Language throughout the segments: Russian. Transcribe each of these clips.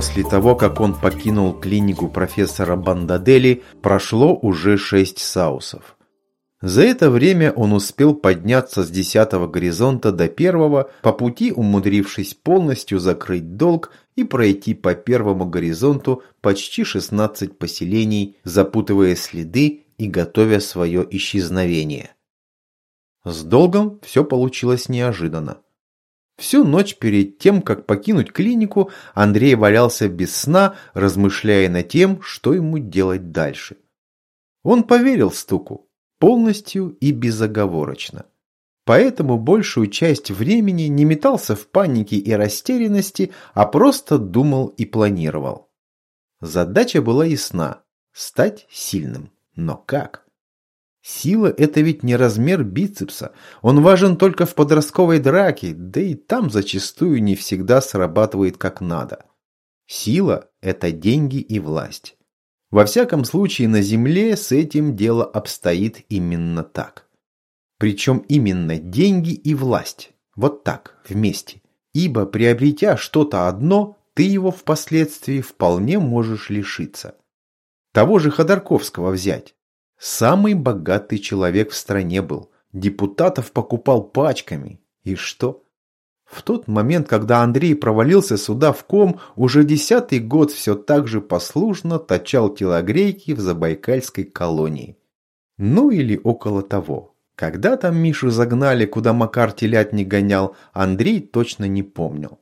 После того, как он покинул клинику профессора Бандадели, прошло уже шесть саусов. За это время он успел подняться с десятого горизонта до первого, по пути умудрившись полностью закрыть долг и пройти по первому горизонту почти 16 поселений, запутывая следы и готовя свое исчезновение. С долгом все получилось неожиданно. Всю ночь перед тем, как покинуть клинику, Андрей валялся без сна, размышляя над тем, что ему делать дальше. Он поверил стуку полностью и безоговорочно. Поэтому большую часть времени не метался в панике и растерянности, а просто думал и планировал. Задача была ясна – стать сильным. Но как? Сила – это ведь не размер бицепса. Он важен только в подростковой драке, да и там зачастую не всегда срабатывает как надо. Сила – это деньги и власть. Во всяком случае, на Земле с этим дело обстоит именно так. Причем именно деньги и власть. Вот так, вместе. Ибо приобретя что-то одно, ты его впоследствии вполне можешь лишиться. Того же Ходорковского взять. Самый богатый человек в стране был. Депутатов покупал пачками. И что? В тот момент, когда Андрей провалился сюда в ком, уже десятый год все так же послушно точал телогрейки в забайкальской колонии. Ну или около того. Когда там Мишу загнали, куда Макар телят не гонял, Андрей точно не помнил.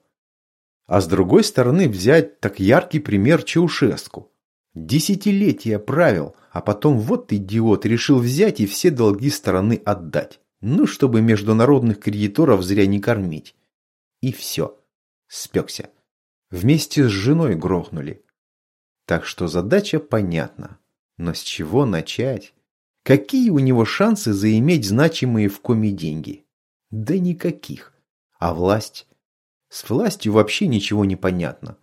А с другой стороны взять так яркий пример Чаушеску. Десятилетия правил, а потом вот идиот решил взять и все долги стороны отдать. Ну, чтобы международных кредиторов зря не кормить. И все. Спекся. Вместе с женой грохнули. Так что задача понятна. Но с чего начать? Какие у него шансы заиметь значимые в коме деньги? Да никаких. А власть? С властью вообще ничего не понятно.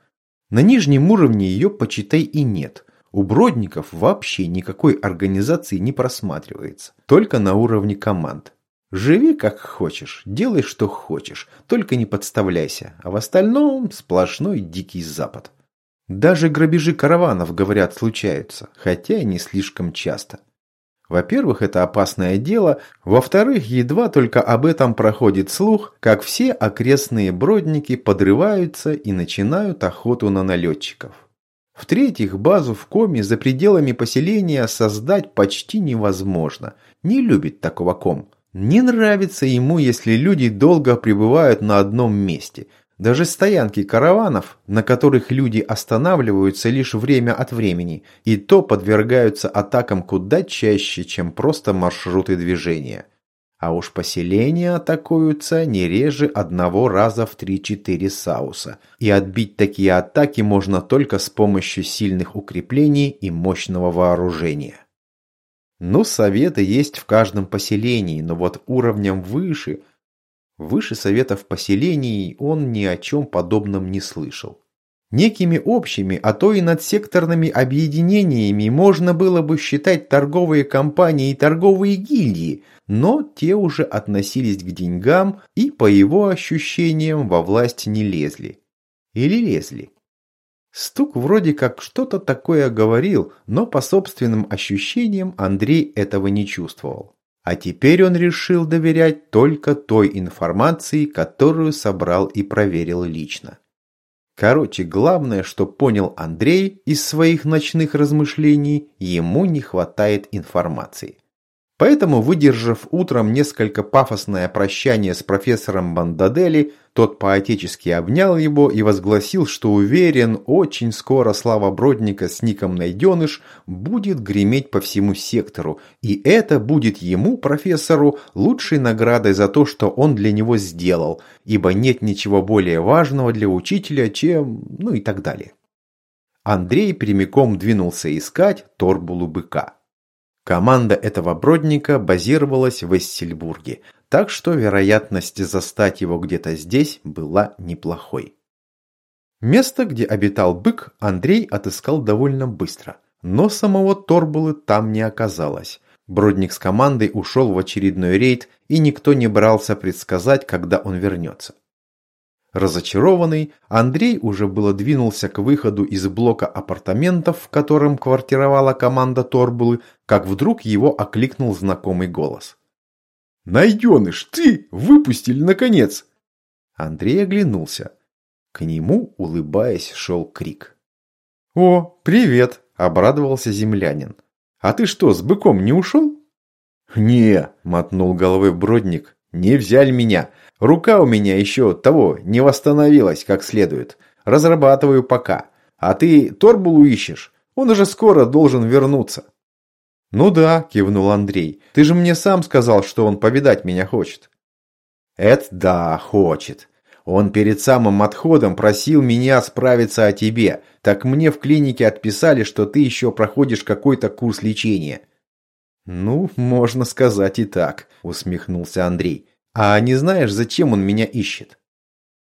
На нижнем уровне ее, почитай, и нет. У Бродников вообще никакой организации не просматривается. Только на уровне команд. Живи как хочешь, делай что хочешь, только не подставляйся, а в остальном сплошной дикий запад. Даже грабежи караванов, говорят, случаются, хотя и не слишком часто. Во-первых, это опасное дело, во-вторых, едва только об этом проходит слух, как все окрестные бродники подрываются и начинают охоту на налетчиков. В-третьих, базу в коме за пределами поселения создать почти невозможно. Не любит такого ком. Не нравится ему, если люди долго пребывают на одном месте. Даже стоянки караванов, на которых люди останавливаются лишь время от времени, и то подвергаются атакам куда чаще, чем просто маршруты движения. А уж поселения атакуются не реже одного раза в 3-4 сауса. И отбить такие атаки можно только с помощью сильных укреплений и мощного вооружения. Ну, советы есть в каждом поселении, но вот уровнем выше... Выше советов поселений он ни о чем подобном не слышал. Некими общими, а то и надсекторными объединениями можно было бы считать торговые компании и торговые гильдии, но те уже относились к деньгам и, по его ощущениям, во власть не лезли. Или лезли. Стук вроде как что-то такое говорил, но по собственным ощущениям Андрей этого не чувствовал. А теперь он решил доверять только той информации, которую собрал и проверил лично. Короче, главное, что понял Андрей из своих ночных размышлений, ему не хватает информации. Поэтому, выдержав утром несколько пафосное прощание с профессором Бандадели, тот поотечески обнял его и возгласил, что уверен, очень скоро слава Бродника с ником Найденыш будет греметь по всему сектору, и это будет ему, профессору, лучшей наградой за то, что он для него сделал, ибо нет ничего более важного для учителя, чем... ну и так далее. Андрей прямиком двинулся искать Торбулу быка. Команда этого бродника базировалась в Эссельбурге, так что вероятность застать его где-то здесь была неплохой. Место, где обитал бык, Андрей отыскал довольно быстро, но самого Торбулы там не оказалось. Бродник с командой ушел в очередной рейд, и никто не брался предсказать, когда он вернется. Разочарованный, Андрей уже было двинулся к выходу из блока апартаментов, в котором квартировала команда Торбулы, как вдруг его окликнул знакомый голос. «Найденыш, ты! Выпустили, наконец!» Андрей оглянулся. К нему, улыбаясь, шел крик. «О, привет!» – обрадовался землянин. «А ты что, с быком не ушел?» «Не!» – мотнул головой Бродник. «Не взяли меня. Рука у меня еще того не восстановилась как следует. Разрабатываю пока. А ты Торбулу ищешь? Он уже скоро должен вернуться». «Ну да», – кивнул Андрей. «Ты же мне сам сказал, что он повидать меня хочет». «Это да, хочет. Он перед самым отходом просил меня справиться о тебе. Так мне в клинике отписали, что ты еще проходишь какой-то курс лечения». «Ну, можно сказать и так», – усмехнулся Андрей. А не знаешь, зачем он меня ищет?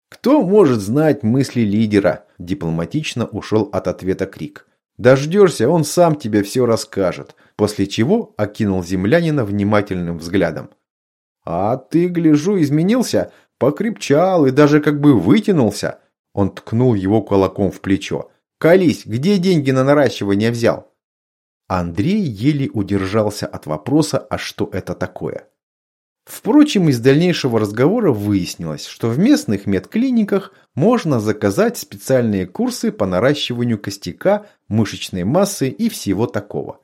Кто может знать мысли лидера? Дипломатично ушел от ответа Крик. Дождешься, он сам тебе все расскажет. После чего окинул землянина внимательным взглядом. А ты, гляжу, изменился, покрепчал и даже как бы вытянулся. Он ткнул его кулаком в плечо. «Колись, где деньги на наращивание взял?» Андрей еле удержался от вопроса, а что это такое. Впрочем, из дальнейшего разговора выяснилось, что в местных медклиниках можно заказать специальные курсы по наращиванию костяка, мышечной массы и всего такого.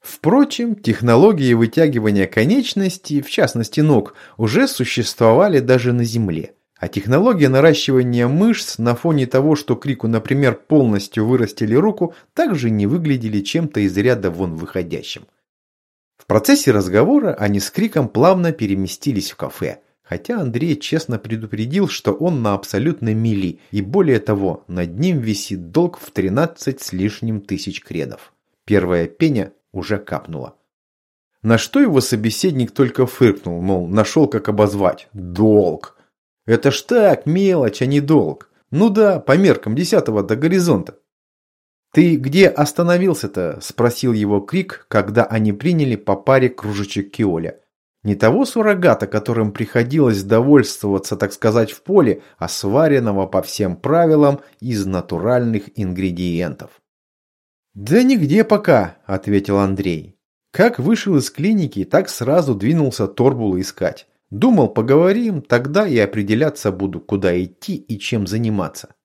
Впрочем, технологии вытягивания конечностей, в частности ног, уже существовали даже на Земле. А технология наращивания мышц на фоне того, что Крику, например, полностью вырастили руку, также не выглядели чем-то из ряда вон выходящим. В процессе разговора они с Криком плавно переместились в кафе, хотя Андрей честно предупредил, что он на абсолютной мили, и более того, над ним висит долг в 13 с лишним тысяч кредов. Первая пеня уже капнула. На что его собеседник только фыркнул, мол, нашел как обозвать. Долг. Это ж так, мелочь, а не долг. Ну да, по меркам десятого до горизонта. «Ты где остановился-то?» – спросил его Крик, когда они приняли по паре кружечек киоля. Не того суррогата, которым приходилось довольствоваться, так сказать, в поле, а сваренного по всем правилам из натуральных ингредиентов. «Да нигде пока», – ответил Андрей. Как вышел из клиники, так сразу двинулся Торбула искать. Думал, поговорим, тогда и определяться буду, куда идти и чем заниматься.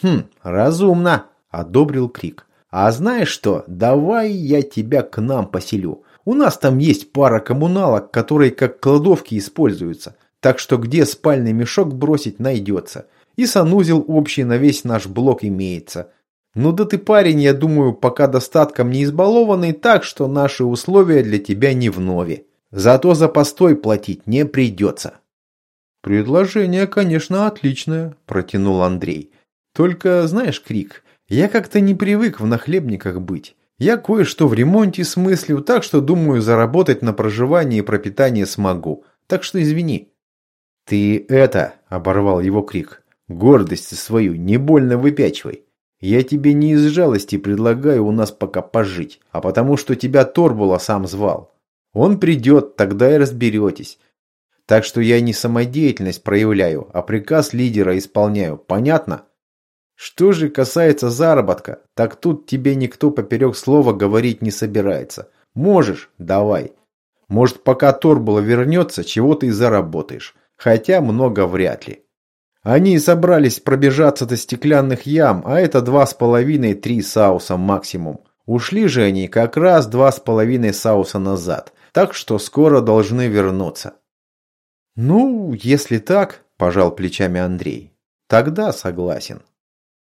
«Хм, разумно», – одобрил Крик. «А знаешь что, давай я тебя к нам поселю. У нас там есть пара коммуналок, которые как кладовки используются, так что где спальный мешок бросить найдется. И санузел общий на весь наш блок имеется. Ну да ты парень, я думаю, пока достатком не избалованный, так что наши условия для тебя не вновь. Зато за постой платить не придется». «Предложение, конечно, отличное», – протянул Андрей. «Только, знаешь, Крик, я как-то не привык в нахлебниках быть. Я кое-что в ремонте смыслю, так что думаю заработать на проживание и пропитание смогу. Так что извини». «Ты это!» – оборвал его крик. «Гордость свою не больно выпячивай. Я тебе не из жалости предлагаю у нас пока пожить, а потому что тебя Торбула сам звал. Он придет, тогда и разберетесь. Так что я не самодеятельность проявляю, а приказ лидера исполняю. Понятно?» Что же касается заработка, так тут тебе никто поперек слова говорить не собирается. Можешь – давай. Может, пока Торбула вернется, чего ты и заработаешь. Хотя много вряд ли. Они собрались пробежаться до стеклянных ям, а это два с половиной-три сауса максимум. Ушли же они как раз два с половиной сауса назад, так что скоро должны вернуться. «Ну, если так», – пожал плечами Андрей, – «тогда согласен».